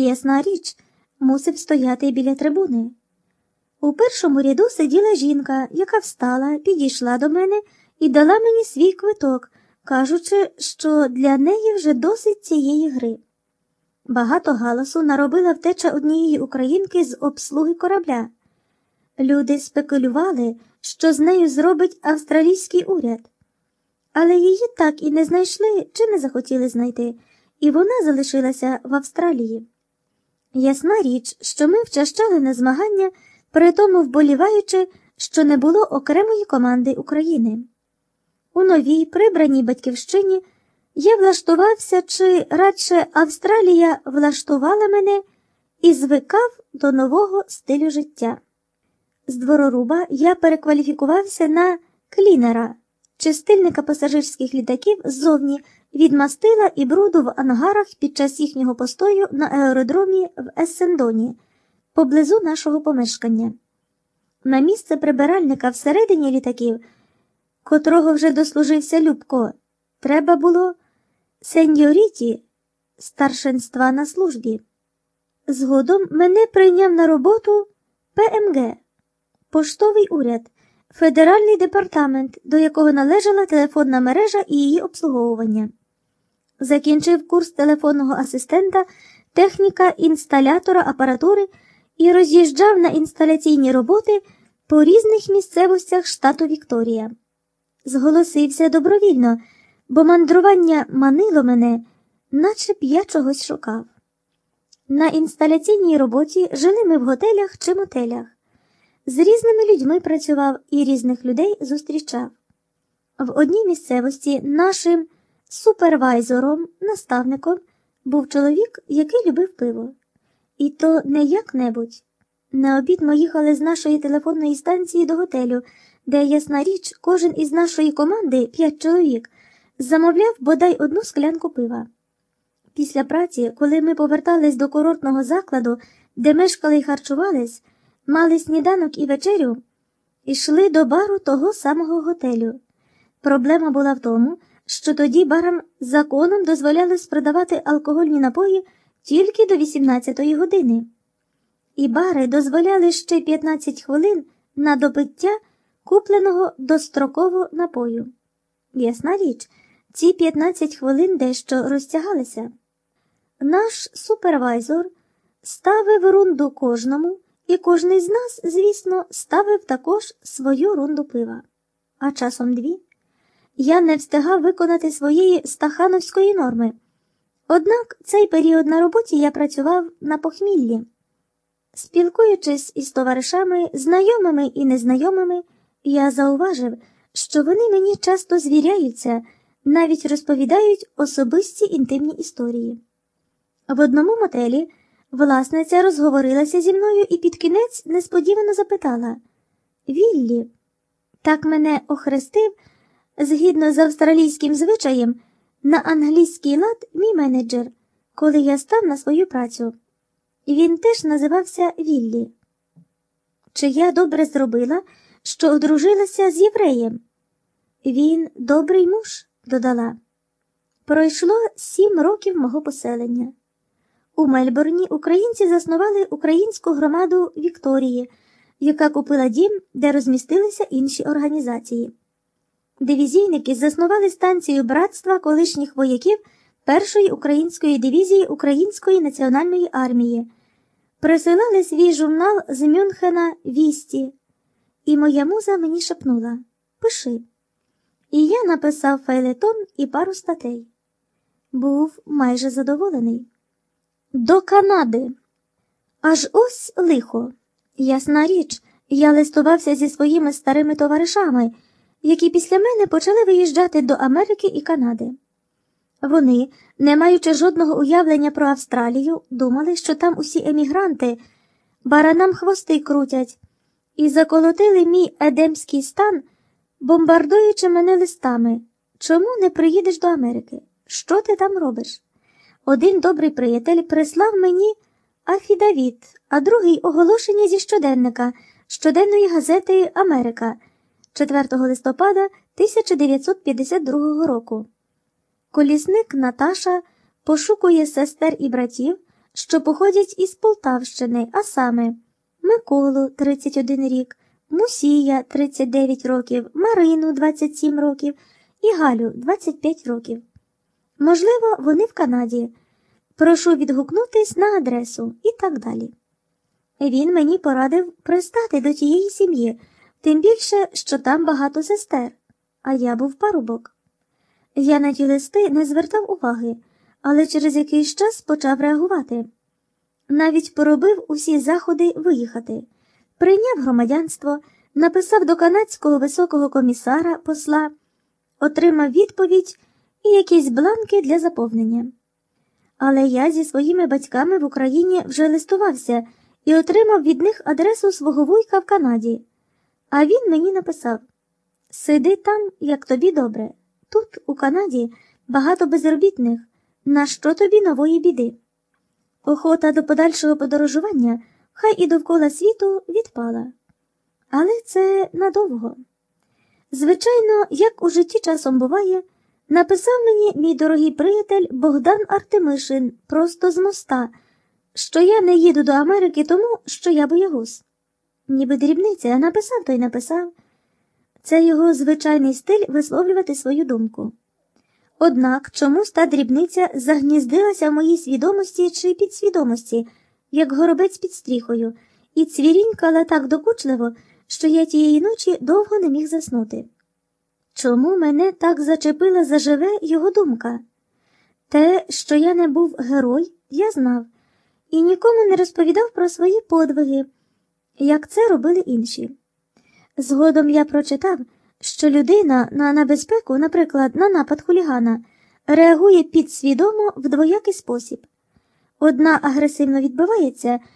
Ясна річ, мусив стояти біля трибуни. У першому ряду сиділа жінка, яка встала, підійшла до мене і дала мені свій квиток, кажучи, що для неї вже досить цієї гри. Багато галасу наробила втеча однієї українки з обслуги корабля. Люди спекулювали, що з нею зробить австралійський уряд, але її так і не знайшли чи не захотіли знайти, і вона залишилася в Австралії. Ясна річ, що ми вчащали на змагання, при тому вболіваючи, що не було окремої команди України. У новій прибраній батьківщині я влаштувався, чи радше Австралія влаштувала мене і звикав до нового стилю життя. З двороруба я перекваліфікувався на клінера, чистильника пасажирських літаків ззовні від мастила і бруду в ангарах під час їхнього постою на аеродромі в Ессендоні, поблизу нашого помешкання. На місце прибиральника всередині літаків, котрого вже дослужився Любко, треба було сеньоріті старшинства на службі. Згодом мене прийняв на роботу ПМГ, поштовий уряд, федеральний департамент, до якого належала телефонна мережа і її обслуговування. Закінчив курс телефонного асистента, техніка інсталятора апаратури і роз'їжджав на інсталяційні роботи по різних місцевостях штату Вікторія. Зголосився добровільно, бо мандрування манило мене, наче б я чогось шукав. На інсталяційній роботі жили ми в готелях чи мотелях. З різними людьми працював і різних людей зустрічав. В одній місцевості нашим супервайзором, наставником був чоловік, який любив пиво. І то не як-небудь. На обід ми їхали з нашої телефонної станції до готелю, де, ясна річ, кожен із нашої команди, п'ять чоловік, замовляв бодай одну склянку пива. Після праці, коли ми повертались до курортного закладу, де мешкали й харчувались, мали сніданок і вечерю, йшли до бару того самого готелю. Проблема була в тому, що тоді барам законом дозволялось продавати алкогольні напої тільки до 18-ї години. І бари дозволяли ще 15 хвилин на допиття купленого достроково напою. Ясна річ, ці 15 хвилин дещо розтягалися. Наш супервайзор ставив рунду кожному, і кожний з нас, звісно, ставив також свою рунду пива, а часом дві. Я не встигав виконати своєї стахановської норми. Однак цей період на роботі я працював на похміллі. Спілкуючись із товаришами, знайомими і незнайомими, я зауважив, що вони мені часто звіряються, навіть розповідають особисті інтимні історії. В одному мотелі власниця розговорилася зі мною і під кінець несподівано запитала Віллі, так мене охрестив, згідно з австралійським звичаєм, на англійський лад мій менеджер, коли я став на свою працю. Він теж називався Віллі. Чи я добре зробила, що одружилася з євреєм? Він добрий муж, додала. Пройшло сім років мого поселення. У Мельбурні українці заснували українську громаду Вікторії, яка купила дім, де розмістилися інші організації. Дивізійники заснували станцію братства колишніх вояків першої української дивізії Української національної армії, присилали свій журнал з Мюнхена Вісті, і моя муза мені шепнула Пиши. І я написав фейлетон і пару статей. Був майже задоволений. До Канади. Аж ось лихо. Ясна річ, я листувався зі своїми старими товаришами, які після мене почали виїжджати до Америки і Канади. Вони, не маючи жодного уявлення про Австралію, думали, що там усі емігранти, баранам хвости крутять, і заколотили мій едемський стан, бомбардуючи мене листами. Чому не приїдеш до Америки? Що ти там робиш? Один добрий приятель прислав мені афідавіт, а другий оголошення зі щоденника щоденної газети Америка 4 листопада 1952 року. Колісник Наташа пошукує сестер і братів, що походять із Полтавщини, а саме Миколу 31 рік, Мусія 39 років, Марину 27 років і Галю 25 років. Можливо, вони в Канаді. Прошу відгукнутись на адресу і так далі. Він мені порадив пристати до тієї сім'ї, тим більше, що там багато сестер, а я був парубок. Я на ті листи не звертав уваги, але через якийсь час почав реагувати. Навіть поробив усі заходи виїхати, прийняв громадянство, написав до канадського високого комісара посла, отримав відповідь і якісь бланки для заповнення. Але я зі своїми батьками в Україні вже листувався і отримав від них адресу свого вуйка в Канаді. А він мені написав: Сиди там, як тобі добре. Тут, у Канаді, багато безробітних. На що тобі нової біди? Охота до подальшого подорожування, хай і довкола світу, відпала. Але це надовго. Звичайно, як у житті часом буває, написав мені мій дорогий приятель Богдан Артемишин просто з моста, що я не їду до Америки тому, що я боягуз. Ніби дрібниця, а написав то й написав. Це його звичайний стиль висловлювати свою думку. Однак чомусь та дрібниця загніздилася в моїй свідомості чи підсвідомості, як горобець під стріхою, і цвірінькала так докучливо, що я тієї ночі довго не міг заснути. Чому мене так зачепила заживе його думка? Те, що я не був герой, я знав, і нікому не розповідав про свої подвиги, як це робили інші. Згодом я прочитав, що людина на небезпеку, наприклад, на напад хулігана, реагує підсвідомо в двоякий спосіб. Одна агресивно відбивається,